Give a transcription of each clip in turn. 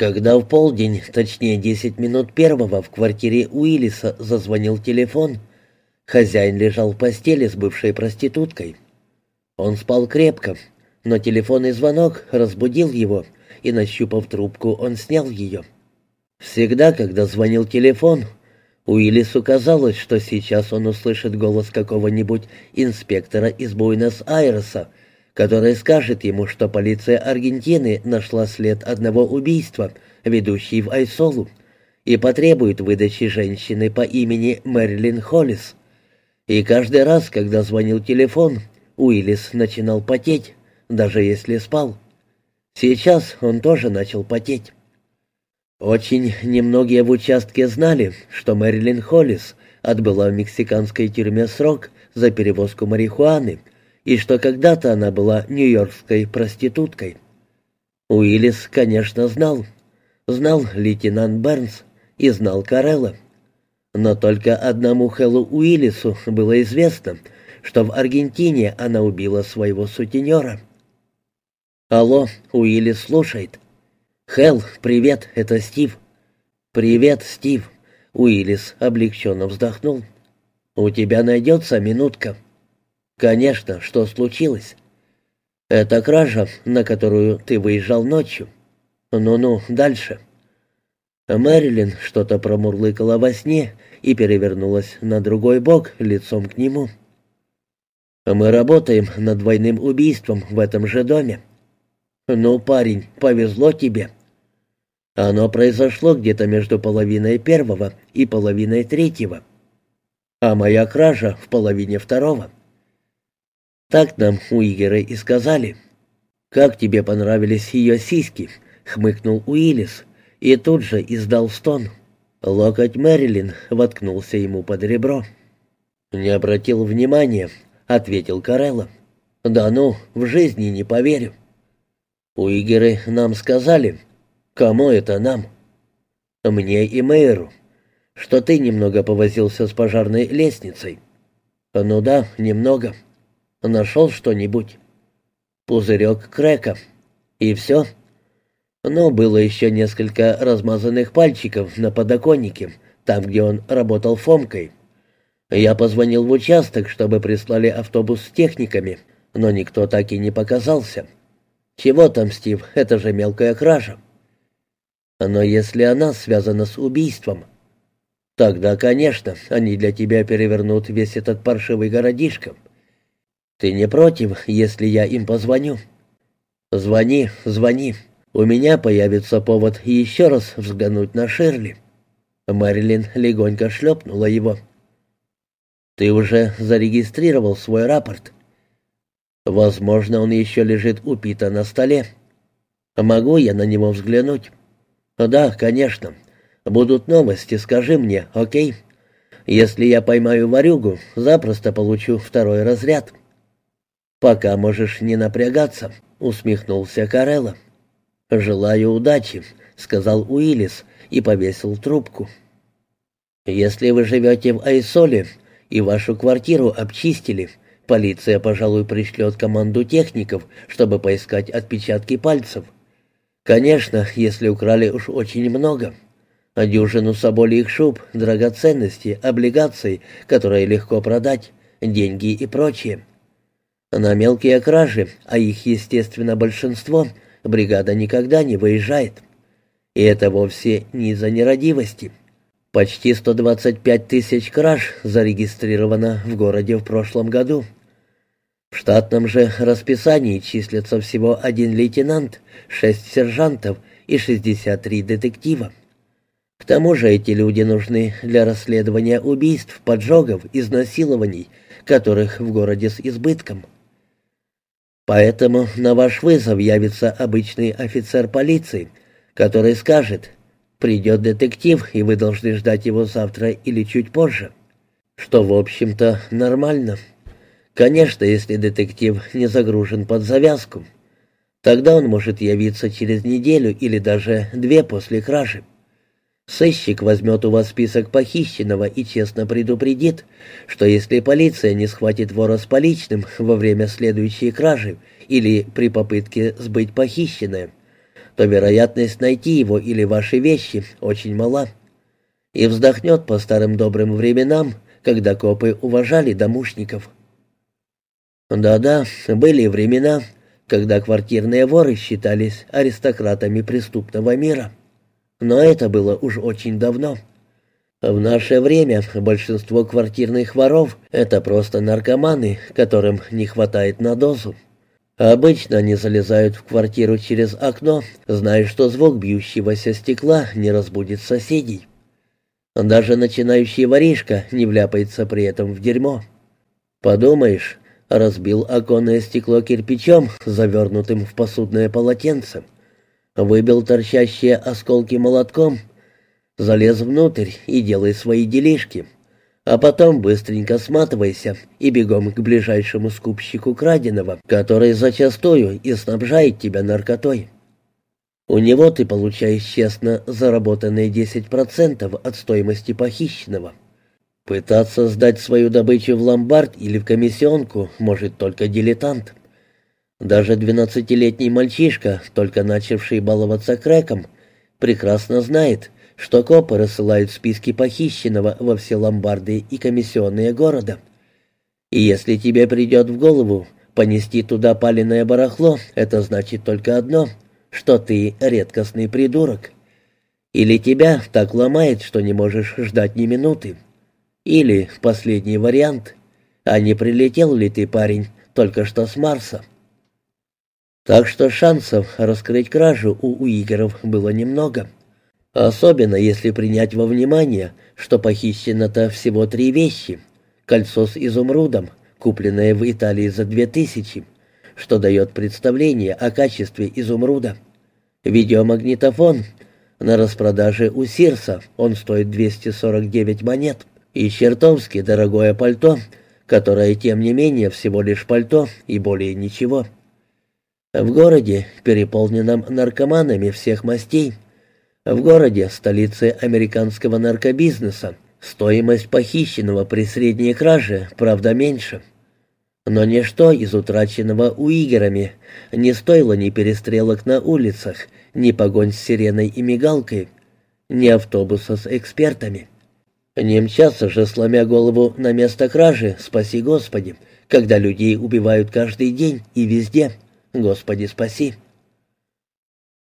Когда в полдень, точнее десять минут первого, в квартире Уиллиса зазвонил телефон, хозяин лежал в постели с бывшей проституткой. Он спал крепко, но телефонный звонок разбудил его, и, нащупав трубку, он снял ее. Всегда, когда звонил телефон, Уиллису казалось, что сейчас он услышит голос какого-нибудь инспектора из Буэнос-Айреса, который скажет ему, что полиция Аргентины нашла след одного убийства, ведущий в Айсолу, и потребует выдачи женщины по имени Мэрилин Холлис. И каждый раз, когда звонил телефон, Уиллис начинал потеть, даже если спал. Сейчас он тоже начал потеть. Очень немногие в участке знали, что Мэрилин Холлис отбыла в мексиканской тюрьме срок за перевозку марихуаны и что когда-то она была нью-йоркской проституткой. Уиллис, конечно, знал. Знал лейтенант Бернс и знал Карелла. Но только одному Хэллу Уиллису было известно, что в Аргентине она убила своего сутенера. «Алло, Уиллис слушает». «Хелл, привет, это Стив». «Привет, Стив». Уиллис облегченно вздохнул. «У тебя найдется минутка?» «Конечно, что случилось?» «Это кража, на которую ты выезжал ночью». «Ну-ну, дальше». Мэрилин что-то промурлыкала во сне и перевернулась на другой бок лицом к нему. «Мы работаем над двойным убийством в этом же доме». «Ну, парень, повезло тебе». Оно произошло где-то между половиной первого и половиной третьего, а моя кража в половине второго. Так нам Уигеры и сказали. «Как тебе понравились ее сиськи?» — хмыкнул Уиллис и тут же издал стон. Локоть Мэрилин воткнулся ему под ребро. «Не обратил внимания», — ответил Карелла. «Да ну, в жизни не поверю». «Уигеры нам сказали». «Кому это нам?» «Мне и мэру. Что ты немного повозился с пожарной лестницей». «Ну да, немного». Нашел что-нибудь? Пузырек крека. И все? Но было еще несколько размазанных пальчиков на подоконнике, там, где он работал Фомкой. Я позвонил в участок, чтобы прислали автобус с техниками, но никто так и не показался. Чего там, Стив, это же мелкая кража. Но если она связана с убийством, тогда, конечно, они для тебя перевернут весь этот паршивый городишко. «Ты не против, если я им позвоню?» «Звони, звони. У меня появится повод еще раз взглянуть на Шерли». Мэрилин легонько шлепнула его. «Ты уже зарегистрировал свой рапорт?» «Возможно, он еще лежит у Пита на столе. Могу я на него взглянуть?» «Да, конечно. Будут новости, скажи мне, окей? Если я поймаю ворюгу, запросто получу второй разряд». «Пока можешь не напрягаться», — усмехнулся Карелла. «Желаю удачи», — сказал Уиллис и повесил трубку. «Если вы живете в Айсоле и вашу квартиру обчистили, полиция, пожалуй, пришлет команду техников, чтобы поискать отпечатки пальцев. Конечно, если украли уж очень много. А дюжину соболих шуб, драгоценности, облигаций, которые легко продать, деньги и прочее. На мелкие кражи, а их, естественно, большинство, бригада никогда не выезжает. И это вовсе не из-за нерадивости. Почти 125 тысяч краж зарегистрировано в городе в прошлом году. В штатном же расписании числится всего один лейтенант, шесть сержантов и 63 детектива. К тому же эти люди нужны для расследования убийств, поджогов, изнасилований, которых в городе с избытком. Поэтому на ваш вызов явится обычный офицер полиции, который скажет, придет детектив, и вы должны ждать его завтра или чуть позже. Что, в общем-то, нормально. Конечно, если детектив не загружен под завязку. Тогда он может явиться через неделю или даже две после кражи. Сыщик возьмет у вас список похищенного и честно предупредит, что если полиция не схватит вора с поличным во время следующей кражи или при попытке сбыть похищенное, то вероятность найти его или ваши вещи очень мала. И вздохнет по старым добрым временам, когда копы уважали домушников. Да-да, были времена, когда квартирные воры считались аристократами преступного мира. Но это было уж очень давно. В наше время большинство квартирных воров — это просто наркоманы, которым не хватает на дозу. Обычно они залезают в квартиру через окно, зная, что звук бьющегося стекла не разбудит соседей. Даже начинающий воришка не вляпается при этом в дерьмо. Подумаешь, разбил оконное стекло кирпичом, завернутым в посудное полотенце, выбил торчащие осколки молотком, залез внутрь и делай свои делишки — а потом быстренько сматывайся и бегом к ближайшему скупщику краденого, который зачастую и снабжает тебя наркотой. У него ты получаешь честно заработанные 10% от стоимости похищенного. Пытаться сдать свою добычу в ломбард или в комиссионку может только дилетант. Даже двенадцатилетний мальчишка, только начавший баловаться крэком, прекрасно знает, что копы рассылают списки похищенного во все ломбарды и комиссионные города. И если тебе придет в голову понести туда паленое барахло, это значит только одно, что ты редкостный придурок. Или тебя так ломает, что не можешь ждать ни минуты. Или, последний вариант, а не прилетел ли ты, парень, только что с Марса. Так что шансов раскрыть кражу у уигеров было немного. — Особенно если принять во внимание, что похищено-то всего три вещи. Кольцо с изумрудом, купленное в Италии за две тысячи, что дает представление о качестве изумруда. Видеомагнитофон на распродаже у Сирса, он стоит 249 монет. И чертовски дорогое пальто, которое, тем не менее, всего лишь пальто и более ничего. В городе, переполненном наркоманами всех мастей, в городе, столице американского наркобизнеса, стоимость похищенного при средней краже, правда, меньше. Но ничто из утраченного уигерами не стоило ни перестрелок на улицах, ни погонь с сиреной и мигалкой, ни автобуса с экспертами. Не мчаться же, сломя голову на место кражи, спаси Господи, когда людей убивают каждый день и везде. Господи, спаси.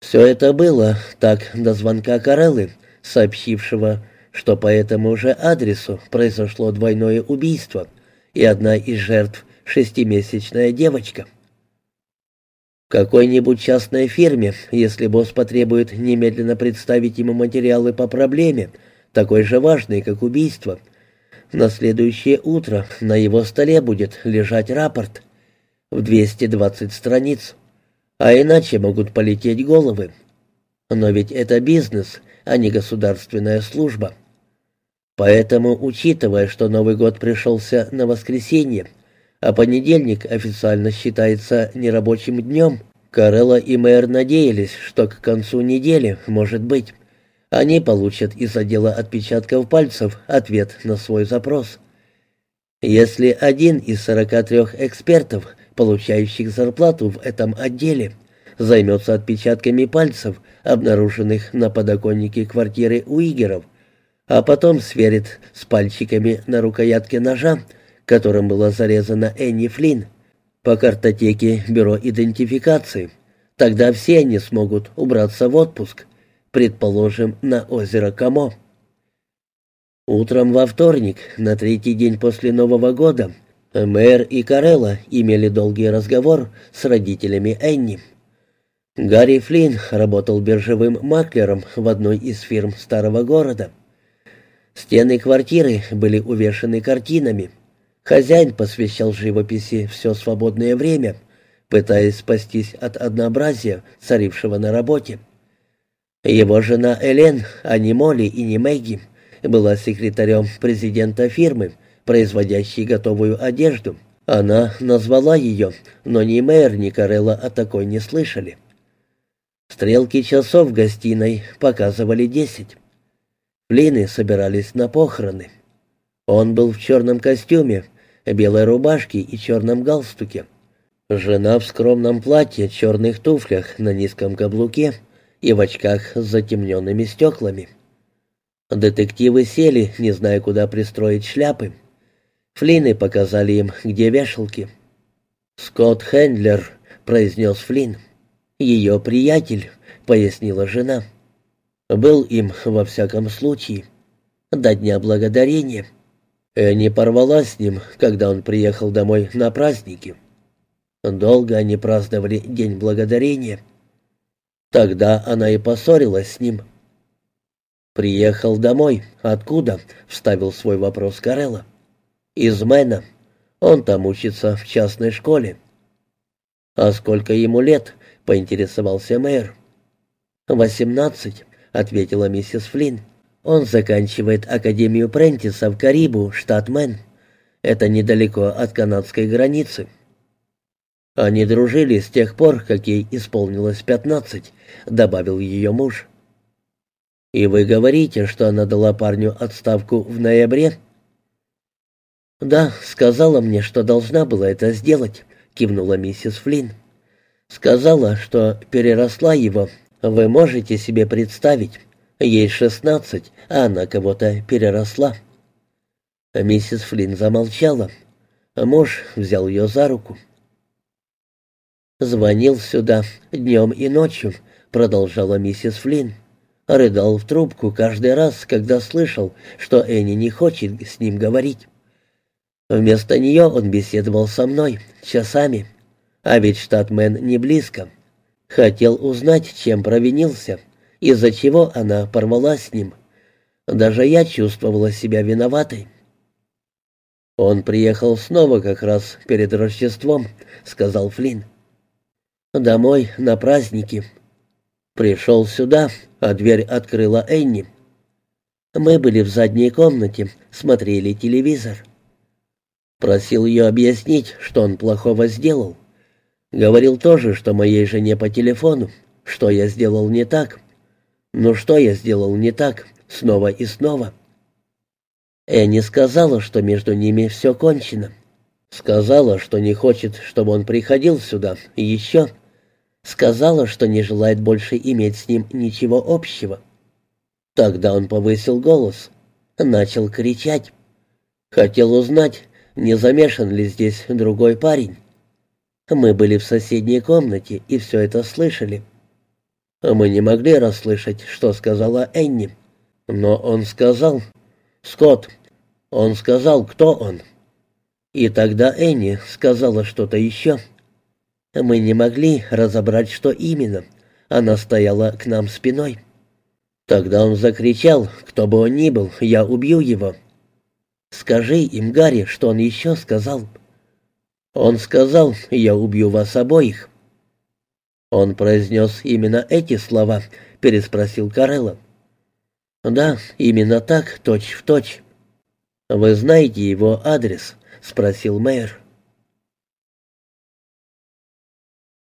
Все это было так до звонка Кареллы, сообщившего, что по этому же адресу произошло двойное убийство, и одна из жертв — шестимесячная девочка. В какой-нибудь частной фирме, если босс потребует немедленно представить ему материалы по проблеме, такой же важной, как убийство, на следующее утро на его столе будет лежать рапорт в 220 страниц а иначе могут полететь головы. Но ведь это бизнес, а не государственная служба. Поэтому, учитывая, что Новый год пришелся на воскресенье, а понедельник официально считается нерабочим днем, Карелла и мэр надеялись, что к концу недели, может быть, они получат из отдела отпечатков пальцев ответ на свой запрос. Если один из 43 экспертов получающих зарплату в этом отделе, займется отпечатками пальцев, обнаруженных на подоконнике квартиры Уигеров, а потом сверит с пальчиками на рукоятке ножа, которым была зарезана Энни Флинн, по картотеке Бюро идентификации. Тогда все они смогут убраться в отпуск, предположим, на озеро Камо. Утром во вторник, на третий день после Нового года, Мэр и Карелла имели долгий разговор с родителями Энни. Гарри Флинн работал биржевым маклером в одной из фирм старого города. Стены квартиры были увешаны картинами. Хозяин посвящал живописи все свободное время, пытаясь спастись от однообразия, царившего на работе. Его жена Элен, а не Молли и не Мэгги, была секретарем президента фирмы, производящей готовую одежду. Она назвала ее, но ни мэр, ни Карелла о такой не слышали. Стрелки часов в гостиной показывали десять. Флины собирались на похороны. Он был в черном костюме, белой рубашке и черном галстуке. Жена в скромном платье, черных туфлях на низком каблуке, и в очках с затемненными стеклами. Детективы сели, не зная, куда пристроить шляпы. Флинны показали им, где вешалки. «Скотт Хендлер», — произнес Флинн. «Ее приятель», — пояснила жена. «Был им, во всяком случае, до Дня Благодарения». Энни порвала с ним, когда он приехал домой на праздники. Долго они праздновали День Благодарения. Тогда она и поссорилась с ним. «Приехал домой. Откуда?» — вставил свой вопрос Карелла. «Из Мэна. Он там учится в частной школе». «А сколько ему лет?» — поинтересовался мэр. «Восемнадцать», — ответила миссис Флинн. «Он заканчивает Академию Прентиса в Карибу, штат Мэн. Это недалеко от канадской границы». Они дружили с тех пор, как ей исполнилось пятнадцать, добавил ее муж. «И вы говорите, что она дала парню отставку в ноябре?» «Да, сказала мне, что должна была это сделать», — кивнула миссис Флинн. «Сказала, что переросла его. Вы можете себе представить. Ей шестнадцать, а она кого-то переросла». Миссис Флинн замолчала. Муж взял ее за руку. «Звонил сюда днем и ночью», — продолжала миссис Флинн. Рыдал в трубку каждый раз, когда слышал, что Энни не хочет с ним говорить. Вместо нее он беседовал со мной часами, а ведь штатмен не близко. Хотел узнать, чем провинился, из-за чего она порвала с ним. Даже я чувствовала себя виноватой. «Он приехал снова как раз перед Рождеством», — сказал Флинн. «Домой на праздники. Пришел сюда, а дверь открыла Энни. Мы были в задней комнате, смотрели телевизор. Просил ее объяснить, что он плохого сделал. Говорил тоже, что моей жене по телефону, что я сделал не так. Ну что я сделал не так, снова и снова. Энни сказала, что между ними все кончено. Сказала, что не хочет, чтобы он приходил сюда еще. Сказала, что не желает больше иметь с ним ничего общего. Тогда он повысил голос, начал кричать. Хотел узнать, не замешан ли здесь другой парень. Мы были в соседней комнате и все это слышали. Мы не могли расслышать, что сказала Энни. Но он сказал... «Скотт, он сказал, кто он». И тогда Энни сказала что-то еще. Мы не могли разобрать, что именно. Она стояла к нам спиной. Тогда он закричал, кто бы он ни был, я убью его. «Скажи им, Гарри, что он еще сказал?» «Он сказал, я убью вас обоих». «Он произнес именно эти слова?» — переспросил Карелло. «Да, именно так, точь в точь». «Вы знаете его адрес?» — спросил мэр.